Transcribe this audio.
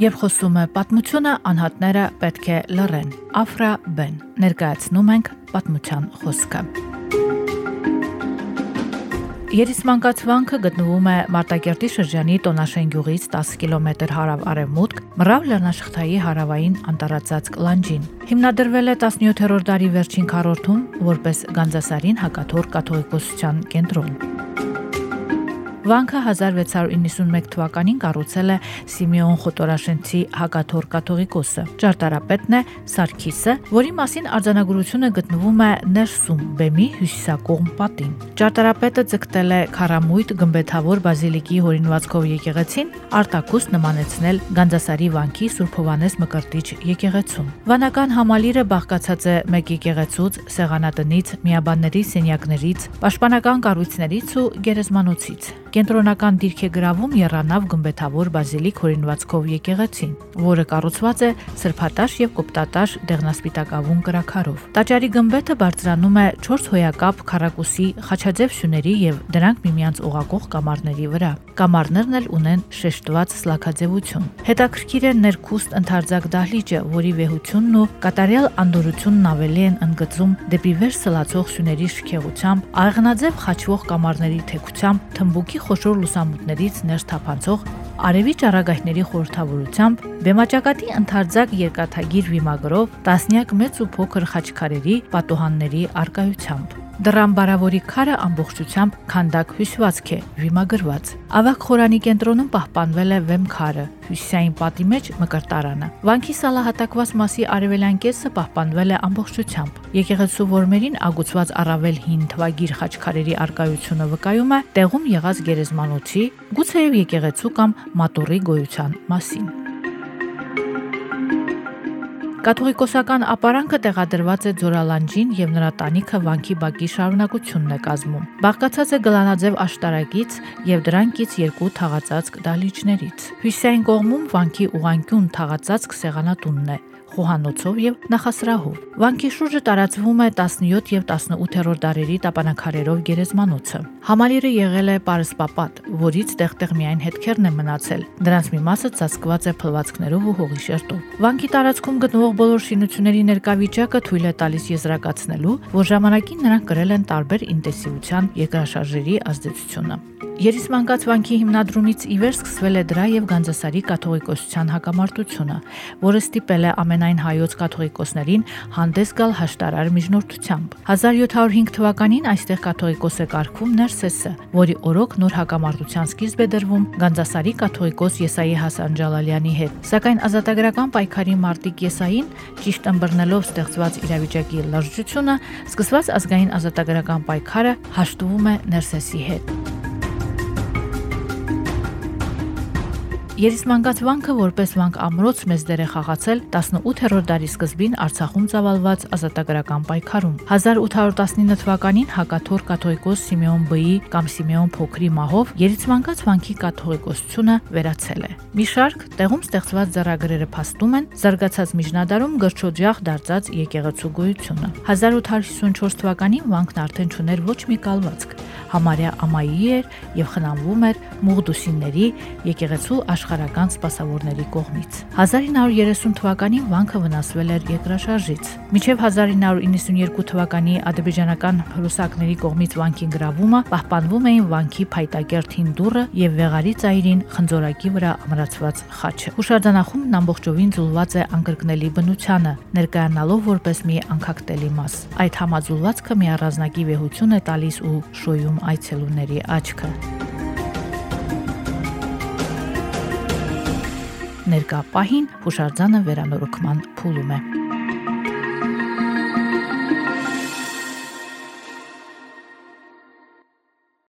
Եվ խոսում է պատմությունը անհատները պետք է լռեն։ Աֆրա Բեն։ Ներկայացնում ենք պատմության խոսքը։ Երիսմանկացվանքը գտնվում է Մարտակերտի շրջանի Տոնաշեն գյուղից 10 կիլոմետր հարավ-արևմուտք, Մռավ լեռնաշխթայի հարավային անտառածածկ լանջին։ Հիմնադրվել է 17-րդ դարի վերջին քառորդում որպես Գանձասարին հակաթոր կաթողիկոսության կենտրոն։ Վանքը 1691 թվականին կառուցել է Սիմեոն Խոտորաշենցի հակաթոր կաթողիկոսը։ Ճարտարապետն է Սարգիսը, որի մասին արձանագրությունը գտնվում է ներսում Բեմի հյուսիսակողմ պատին։ Ճարտարապետը ձգտել է քարամույտ գմբեթավոր բազիլիկի հորինվածքով եկեղեցին արտակուս նմանեցնել Գանձասարի վանքի Սուրբ Հովանես Մկրտիչ եկեղեցուն։ Վանական համալիրը բաղկացած է մեկ եկեղեցուց, սեղանատնից, միաբանների սենյակներից, պաշտպանական կառույցներից ու գերեզմանոցից։ Կենտրոնական դիրք է գրավում Երանավ գմբեթավոր բազիլիկ հորինվածքով եկեղեցին, որը կառուցված է սրբատաշ եւ կոպտատաշ դեղնասպիտակավուն կրակարով։ Տաճարի գմբեթը բարձրանում է 4 հոյակապ քառակուսի խաչաձև սյուների եւ դրանք միմյանց ուղակող կամարների վրա։ Կամարներն էլ ունեն շեշտված սլաքաձևություն։ Հետաքրքիր է ներքուստ ընդարձակ դահլիճը, որի վեհությունն ու կատարյալ անդորությունն ավելի են ընդգծում դեպի վեր սլացող սյուների շքեղությամբ, աղնաձև խաչվող կամարների թեքությամբ, թմբուկի խոշոր լուսամուտներից ներս թափանցող արևի ճառագայթների խորհրդավորությամբ բեմաճակատի ընդարձակ երկաթագիր վիմագրով տասնյակ մեծ ու փոքր խաչքարերի պատոհանների արկայությամբ Դրան բարավորի քարը ամբողջությամբ քանդակ հյուսվածք է, վիմագրված։ Ավակ խորանի կենտրոնում պահպանվել է վեմ քարը, հյուսիսային պատի մեջ մկրտարանը։ Վանքի սալահատակված մասի արևելյան կեսը պահպանվել է ամբողջությամբ։ Եկեղեցու որմերին ագուցված առավել հին թվագիր խաչքարերի արկայությունը վկայում է տեղում եղած գերեզմանոցի, գուցեև եկեղեցու կամ մատուրի գոյության մասին։ Կաթողիկոսական ապարանքը տեղադրված է Ձորալանջին եւ նրա տանիքը վանքի բակի շարունակությունն է կազմում։ Բաղկացած է գլանաձև աշտարակից եւ դրանքից երկու թաղածածկ դահլիճներից։ Հյուսիսային կողմում վանքի ուղանկյուն թաղածածկ սեղանատունն է, խոհանոցով եւ նախասրահով։ Վանքի շուրջը տարածվում է 17 եւ 18-րդ դարերի տապանակարերով գերեզմանոցը։ Համալիրը եղել է պարսպապատ, որից տեղտեղ միայն հետքերն են մնացել։ Դրանց մի մասը ծածկված է փլվածքներով ու հողի շերտով։ Վանքի տարածքում գտնվող բոլոր շինությունների ներկայվիճակը թույլ է տալիս եզրակացնելու, որ ժամանակին նրանք կրել են տարբեր ինտենսիվության երկրաշարժերի ազդեցությունը։ Երիսմանկաց վանքի հիմնադրումից ի վեր սկսվել է դրա եւ Գանձասարի կաթողիկոսության հակամարտությունը, որը ստիպել է ամենայն հայոց կաթողիկոսներին հանդես գալ հաշտարար միջնորդությամբ։ 1705 թվականին այստեղ կաթողիկոս է կարգում Ներսեսը, որի օրոք նոր հակամարտության սկիզբ է դրվում Գանձասարի կաթողիկոս Եսայի Հասան Ջալալյանի հետ։ Սակայն ազատագրական պայքարի մարտիկ Եսային ճիշտ ըմբռնելով ստեղծված իրավիճակի լրջությունը, սկսված ազգային ազատագրական պայքարը հաշտվում է Ներսեսի հետ։ Երիսմանկաց վանքը որպես վանք ամրոց մեծ դեր է խաղացել 18-րդ դարի սկզբին Արցախում ծավալված ազատագրական պայքարում։ 1819 թվականին հակաթոր կաթողիկոս Սիմեոն Բ-ի կամ Սիմեոն Փոքրի մահով Երիսմանկաց վանքի կաթողիկոսությունը վերացել է։ Մի շարք տեղում ստեղծված ծառագրերը փաստում են զարգացած միջնադարում գրչոջախ դարձած եկեղեցու գոյությունը։ 1854 թվականին վանքն արդեն չուներ ոչ մի կալվածք համարյա ամայի էր եւ խնամվում էր Մուղդուսինների եկեղեցու աշխարական սպասավորների կողմից։ 1930 թվականին վանքը վնասվել էր երկրաշարժից։ Մինչև 1992 թվականի ադրբեջանական հրուսակների կողմից վանքի գրավումը պահպանվում էին վանքի փայտակերտ հին դուռը եւ վեղարի ծայրին խնձորակի վրա ամրացված խաչը։ Հուշարձանախումբն ամբողջովին ձուլված է անկրկնելի բնությանը, ներկայանալով որպես մի անկախտելի մաս։ Այդ համաձուլվածքը մի առանձնակի վեհություն է տալիս ու շոյում այցելուների աչքը։ Ներկա պահին հուշարձանը վերանորոգման փուլում է։